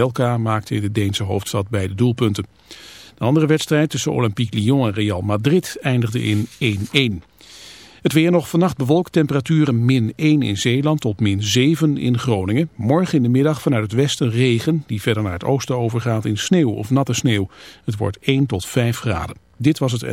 Elka maakte in de Deense hoofdstad beide doelpunten. De andere wedstrijd tussen Olympique Lyon en Real Madrid eindigde in 1-1. Het weer nog vannacht bewolkt, temperaturen min 1 in Zeeland tot min 7 in Groningen. Morgen in de middag vanuit het westen regen, die verder naar het oosten overgaat in sneeuw of natte sneeuw. Het wordt 1 tot 5 graden. Dit was het...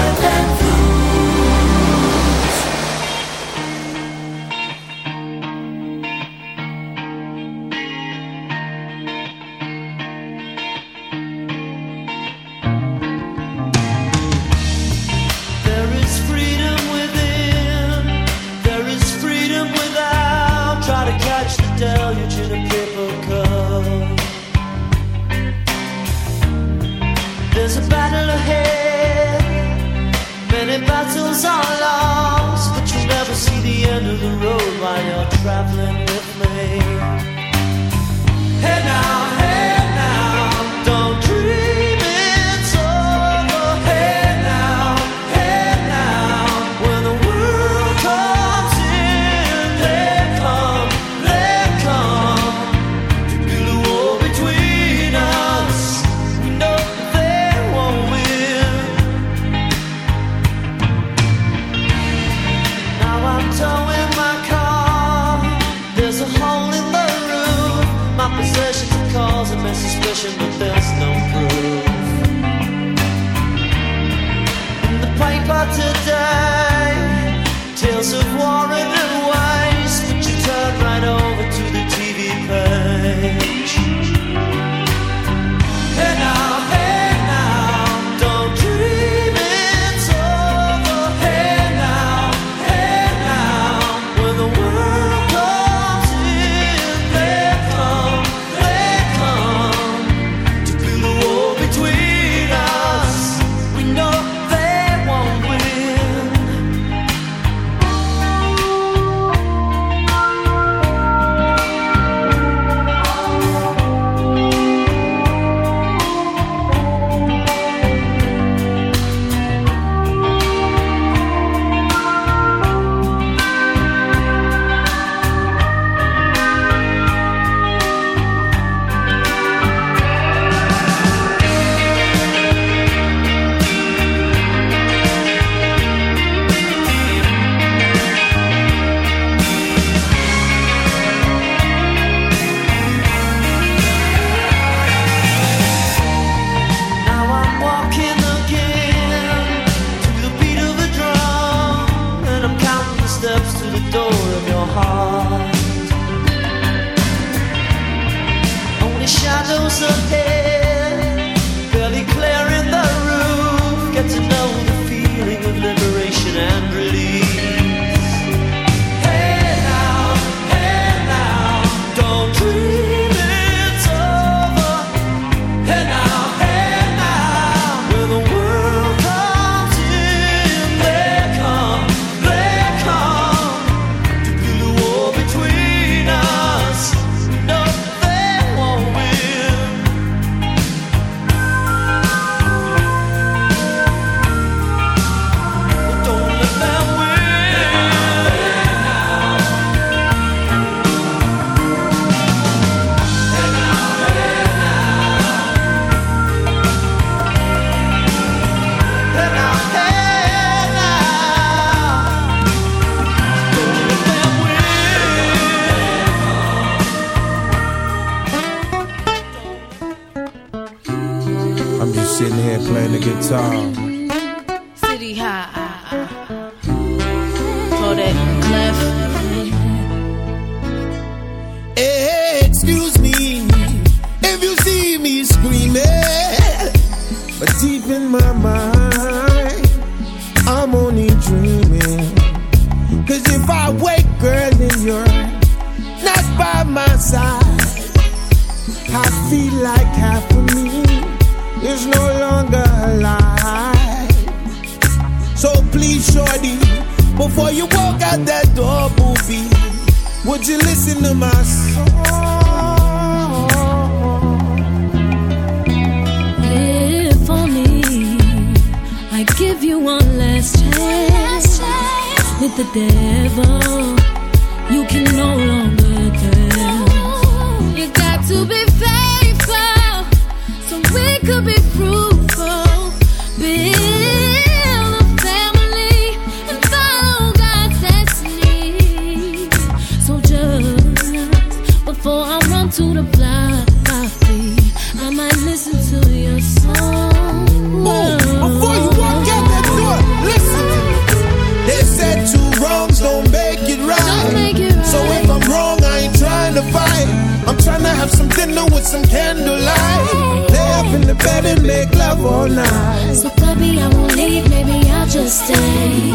is all lost, but you never see the end of the road while you're traveling with me. Head now, head. So puppy, I won't leave, maybe I'll just stay.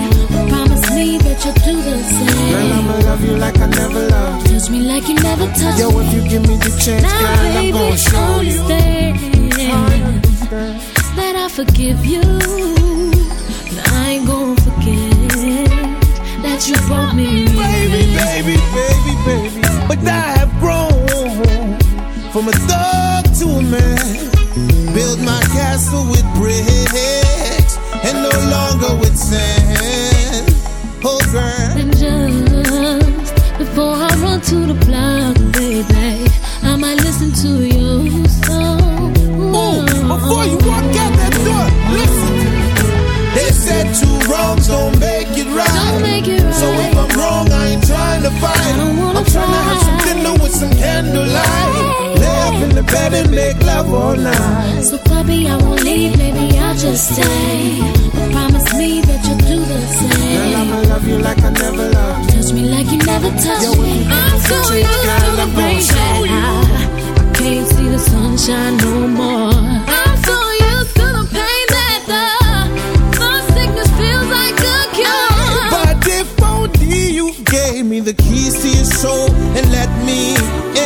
Promise me that you'll do the same. Girl, I'ma love you like I never loved. Touch me like you never touched Yo, if you give me the chance, Now, girl, I'm baby, gonna show you. understand that I forgive you. But I ain't gonna forget that you brought me. Baby, baby, baby, baby. But I have grown from a thug to a man. Build my castle with bricks and no longer with sand. And just before I run to the block, baby, I might listen to your song. Ooh, before you walk out that door, listen. They said two wrongs don't make it right. Don't make it right. So if I'm wrong, I ain't trying to fight. I don't wanna I'm trying to have some dinner with some candlelight. Lay up in the bed and make love all night. So, puppy, I won't leave, maybe I'll just stay. But promise me that you'll Girl. I'ma love you like I never loved. Touch me like you never touched me. I'm so used to the rain that I can't see the sunshine no more. I'm so used to the pain that the sickness feels like a cure. But if only you gave me the keys to your soul and let me in,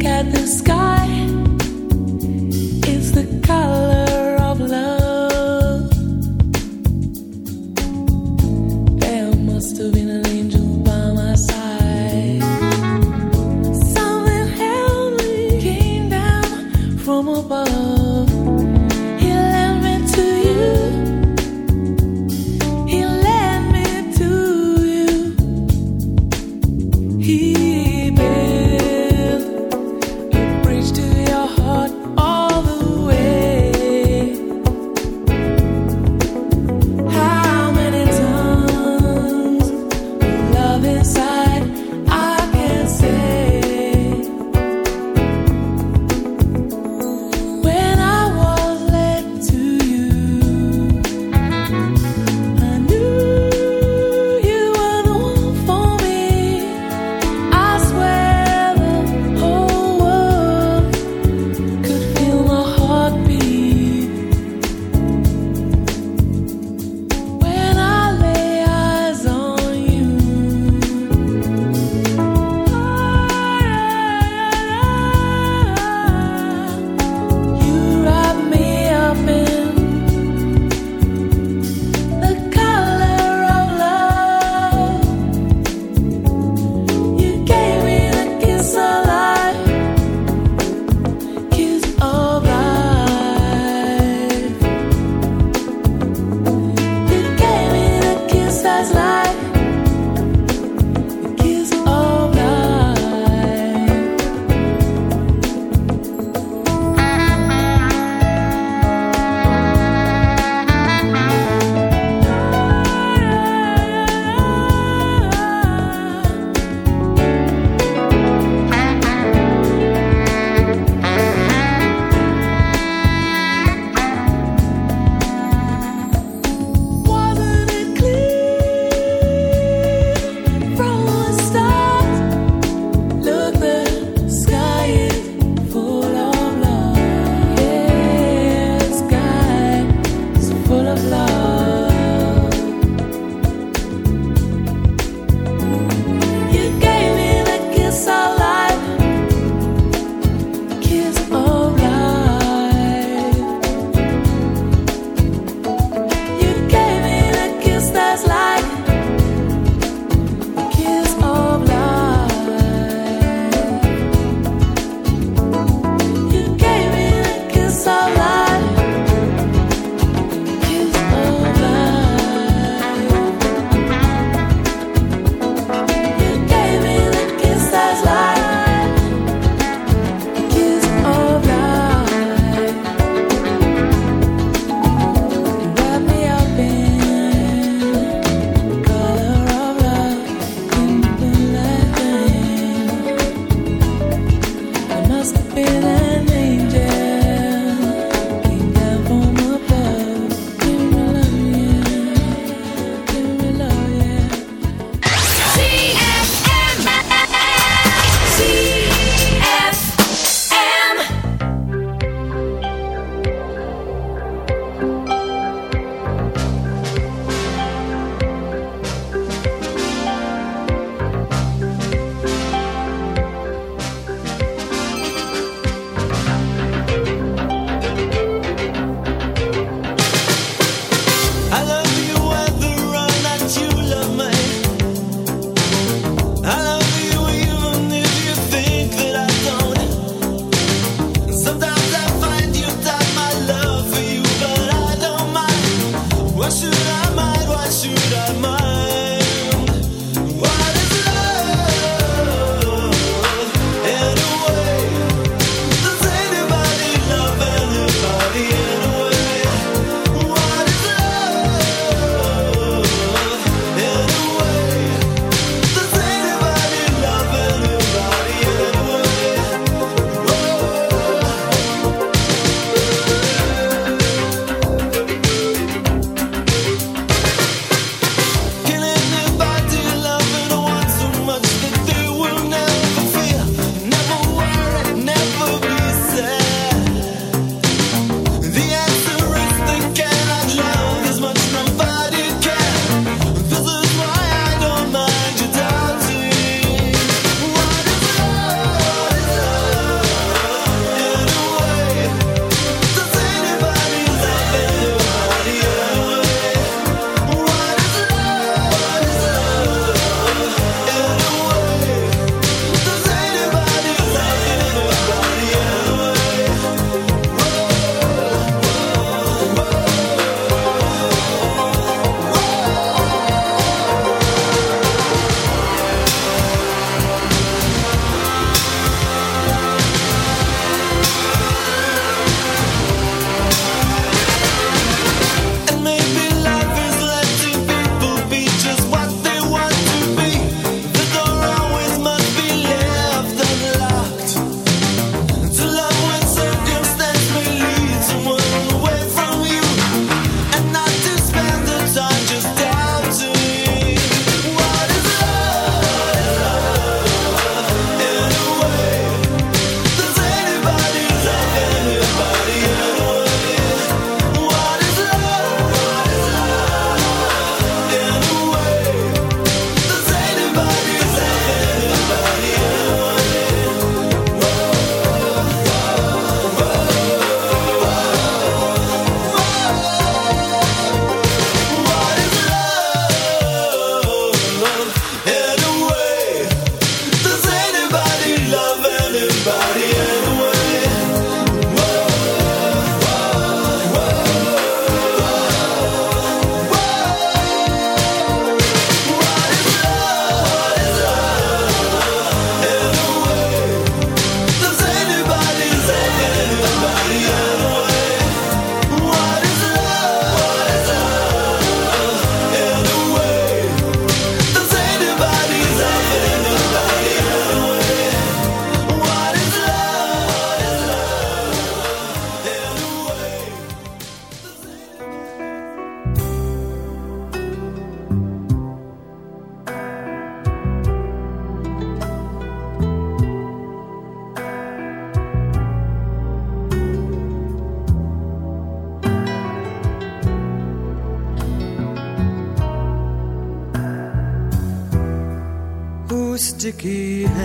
look at the sky.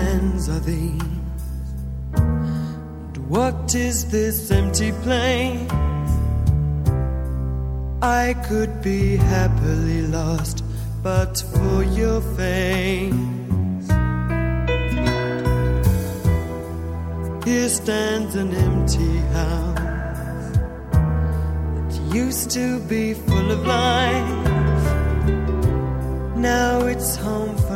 Hands are these? And what is this empty place? I could be happily lost, but for your face. Here stands an empty house that used to be full of life. Now it's home for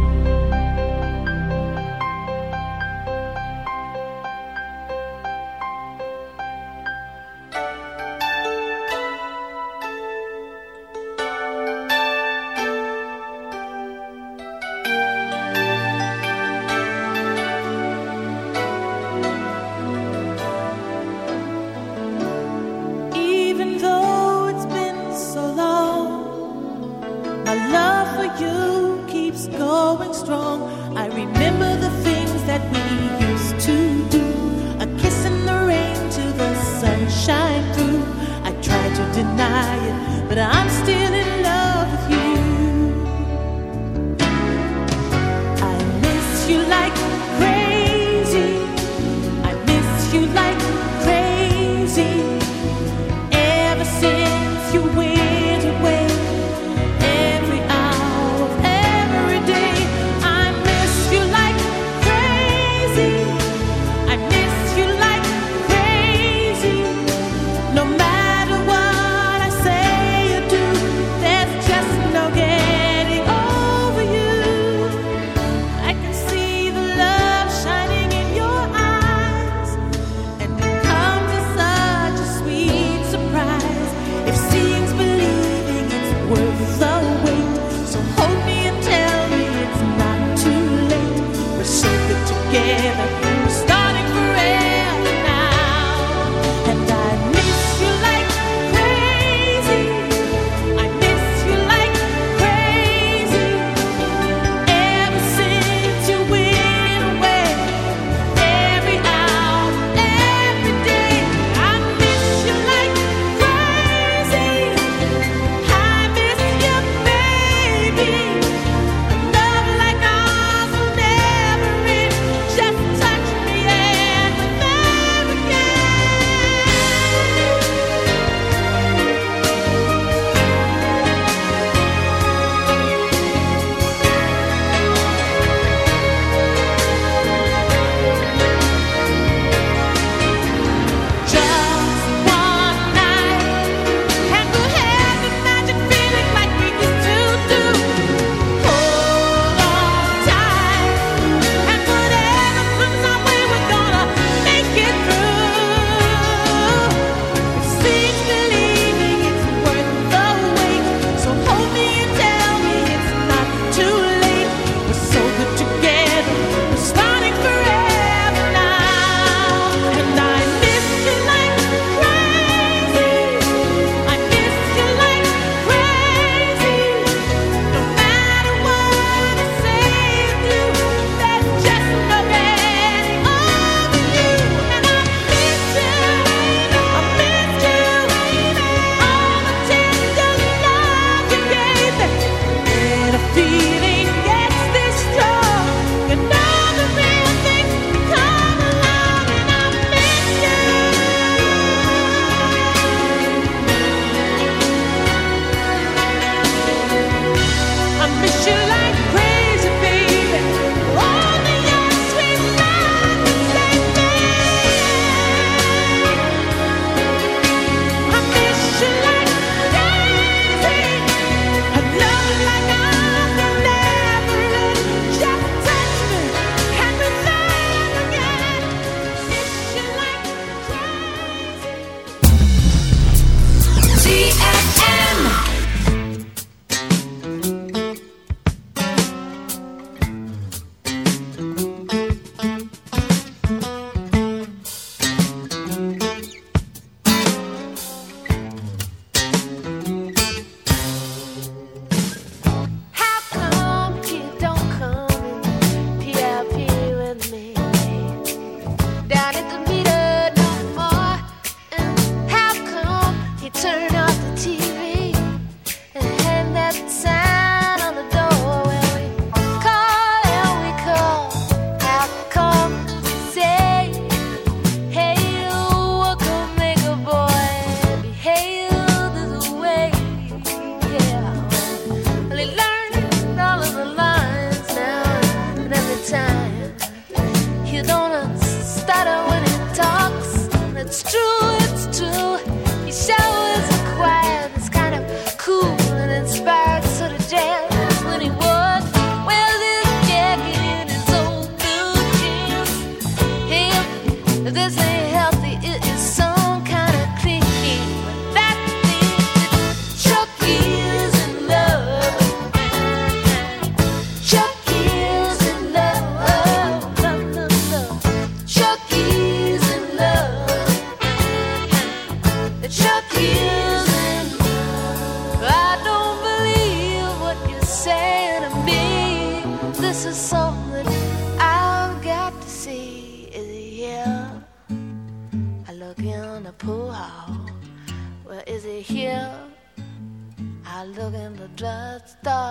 blood's start.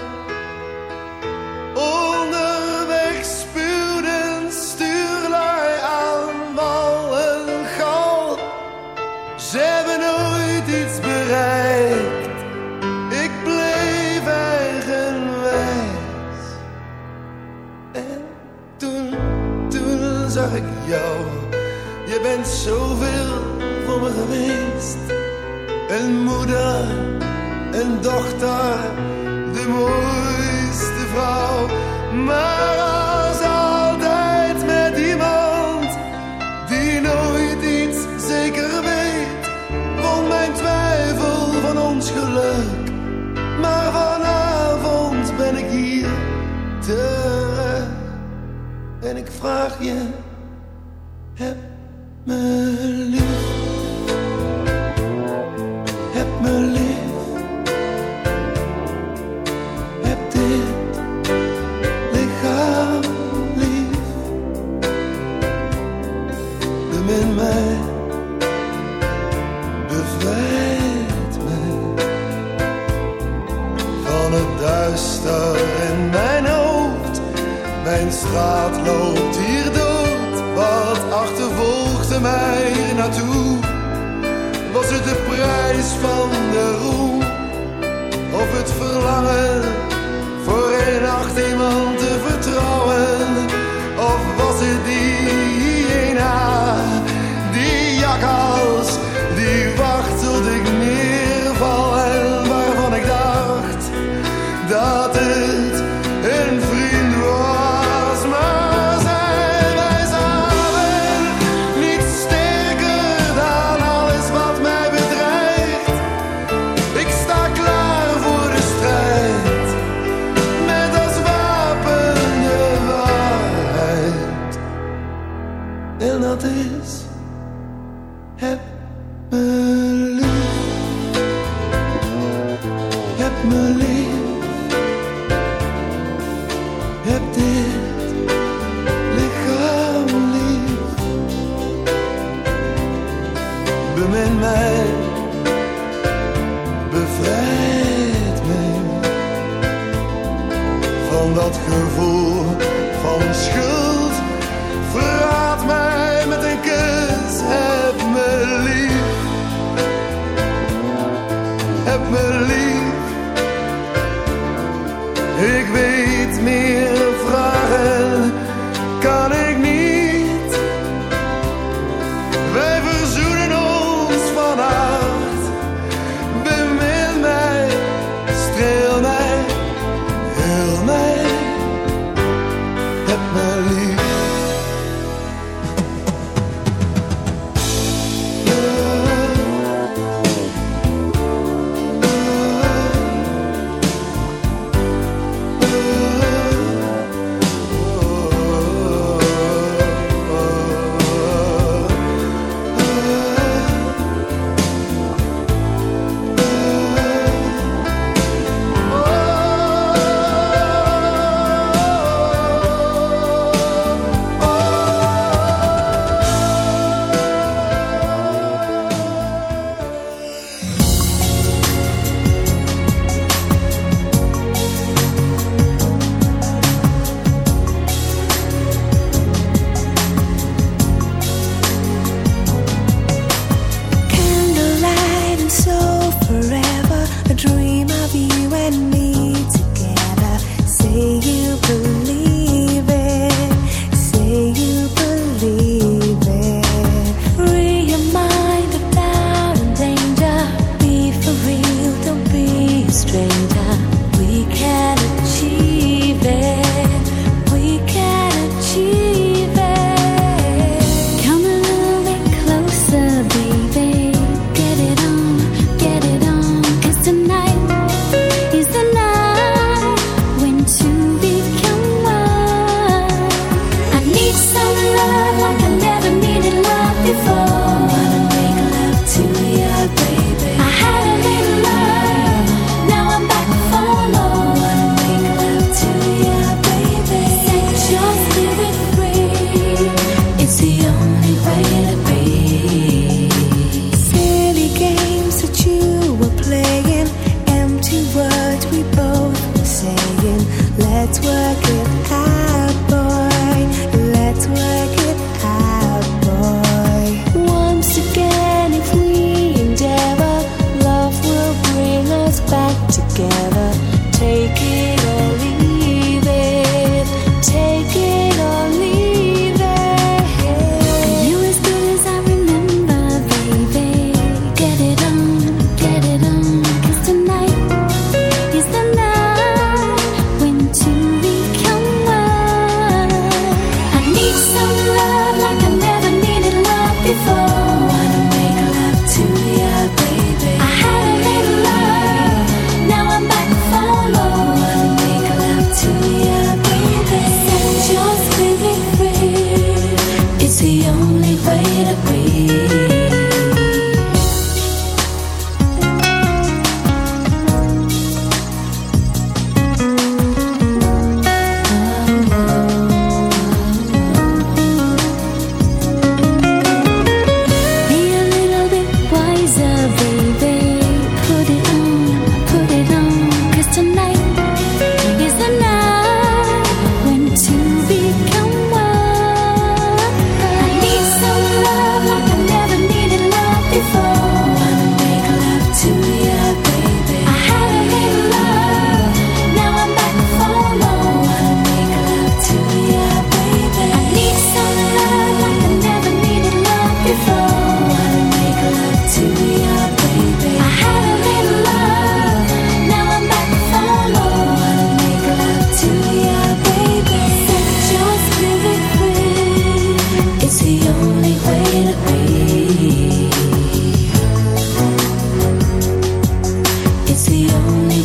en dochter, de mooiste vrouw. is van de roem. Of het verlangen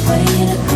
way to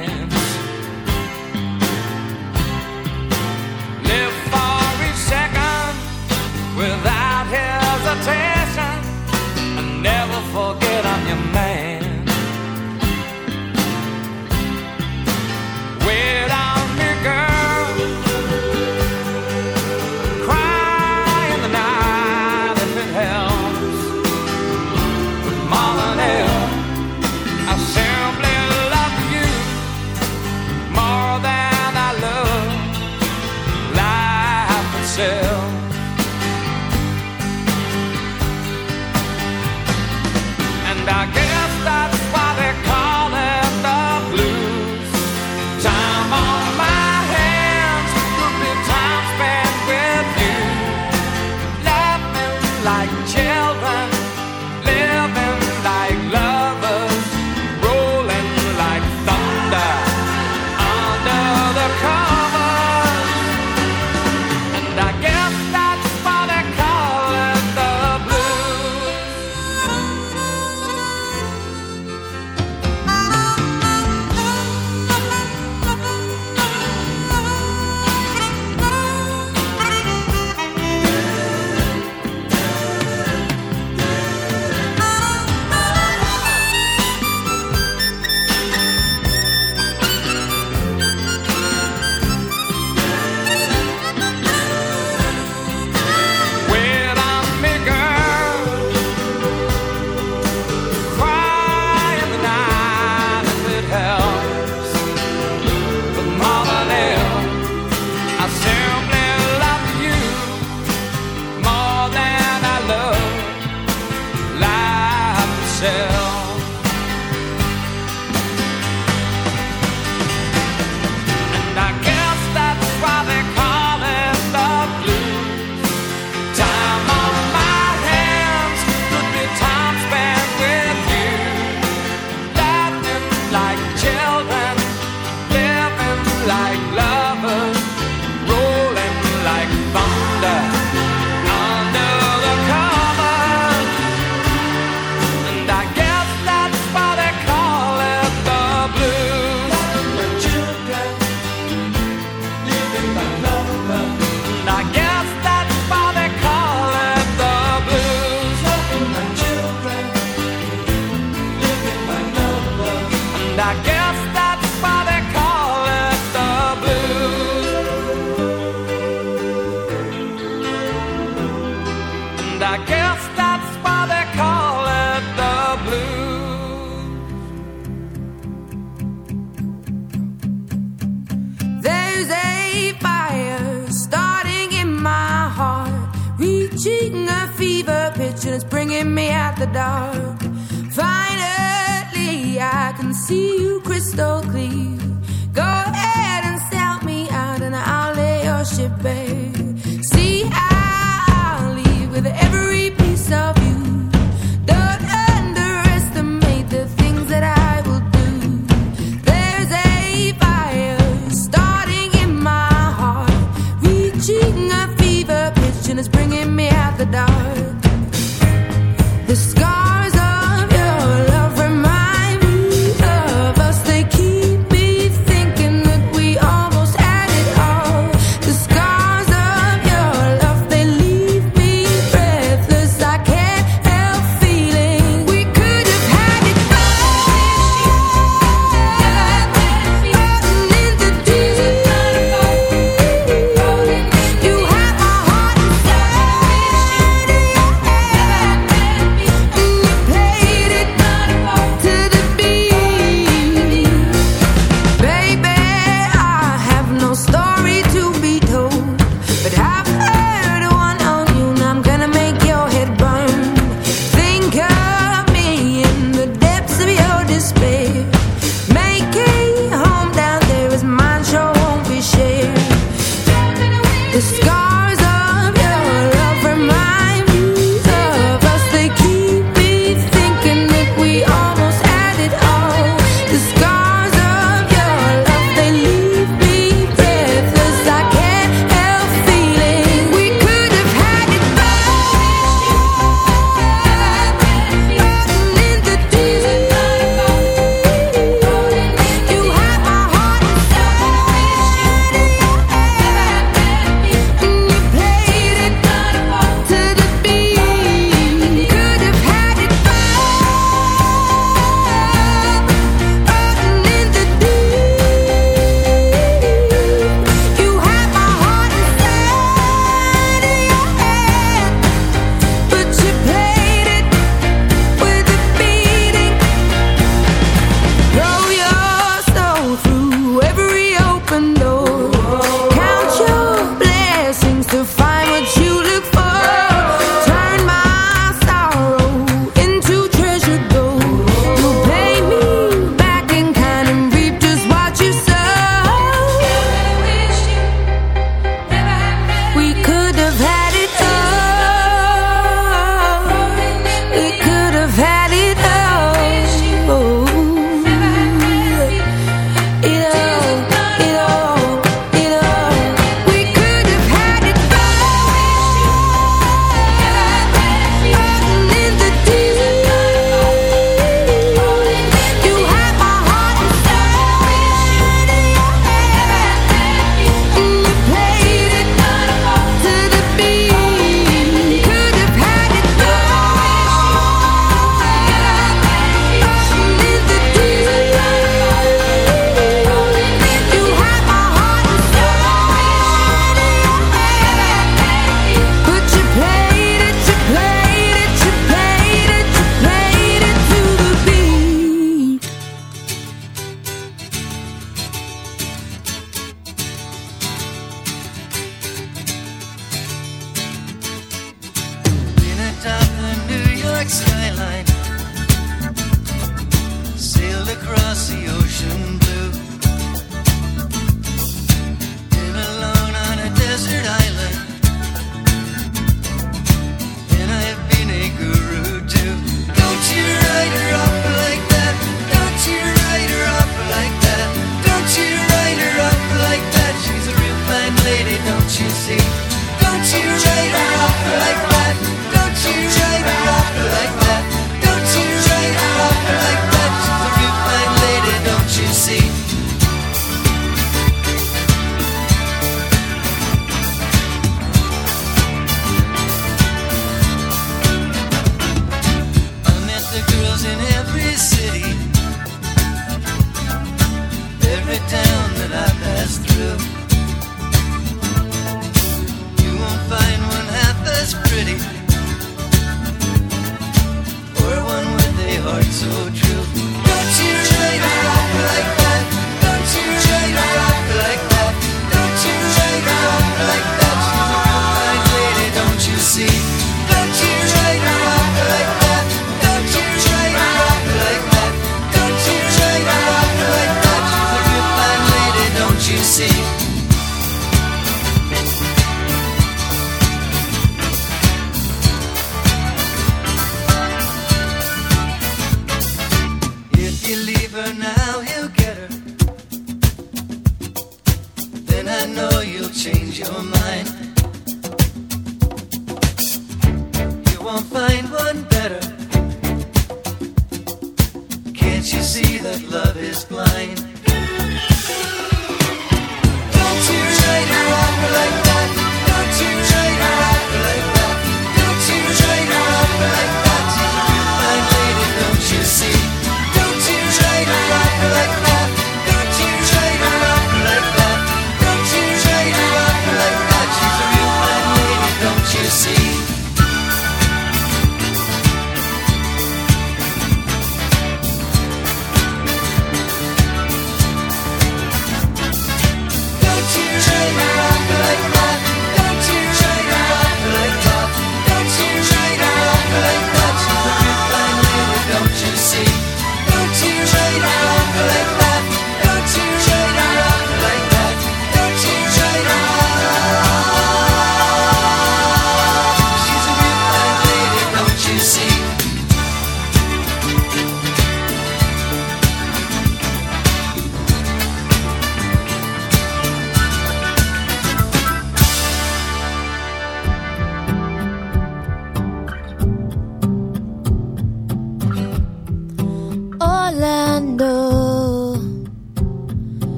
you, babe.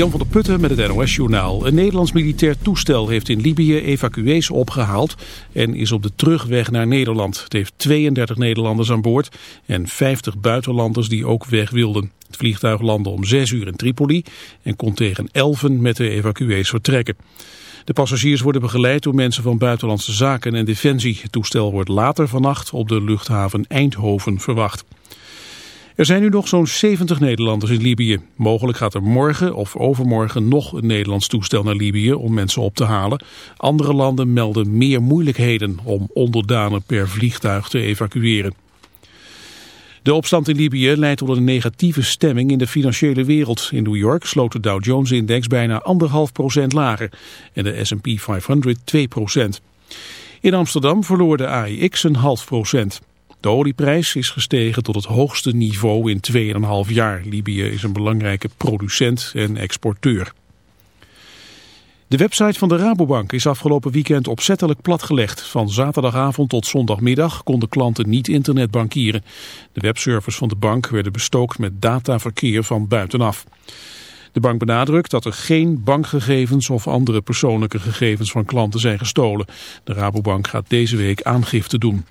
Jan van der Putten met het NOS-journaal. Een Nederlands militair toestel heeft in Libië evacuees opgehaald... en is op de terugweg naar Nederland. Het heeft 32 Nederlanders aan boord en 50 buitenlanders die ook weg wilden. Het vliegtuig landde om 6 uur in Tripoli... en kon tegen 11 met de evacuees vertrekken. De passagiers worden begeleid door mensen van Buitenlandse Zaken en Defensie. Het toestel wordt later vannacht op de luchthaven Eindhoven verwacht. Er zijn nu nog zo'n 70 Nederlanders in Libië. Mogelijk gaat er morgen of overmorgen nog een Nederlands toestel naar Libië om mensen op te halen. Andere landen melden meer moeilijkheden om onderdanen per vliegtuig te evacueren. De opstand in Libië leidt tot een negatieve stemming in de financiële wereld. In New York sloot de Dow Jones-index bijna 1,5% lager en de S&P 500 2%. In Amsterdam verloor de AIX een half procent. De olieprijs is gestegen tot het hoogste niveau in 2,5 jaar. Libië is een belangrijke producent en exporteur. De website van de Rabobank is afgelopen weekend opzettelijk platgelegd. Van zaterdagavond tot zondagmiddag konden klanten niet internetbankieren. De webservers van de bank werden bestookt met dataverkeer van buitenaf. De bank benadrukt dat er geen bankgegevens of andere persoonlijke gegevens van klanten zijn gestolen. De Rabobank gaat deze week aangifte doen.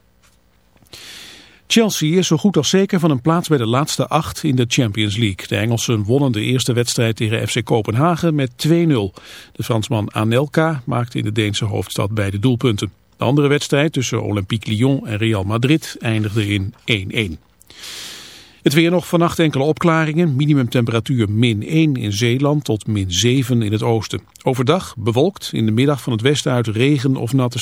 Chelsea is zo goed als zeker van een plaats bij de laatste acht in de Champions League. De Engelsen wonnen de eerste wedstrijd tegen FC Kopenhagen met 2-0. De Fransman Anelka maakte in de Deense hoofdstad beide doelpunten. De andere wedstrijd tussen Olympique Lyon en Real Madrid eindigde in 1-1. Het weer nog vannacht enkele opklaringen. Minimumtemperatuur min 1 in Zeeland tot min 7 in het oosten. Overdag bewolkt, in de middag van het westen uit regen of natte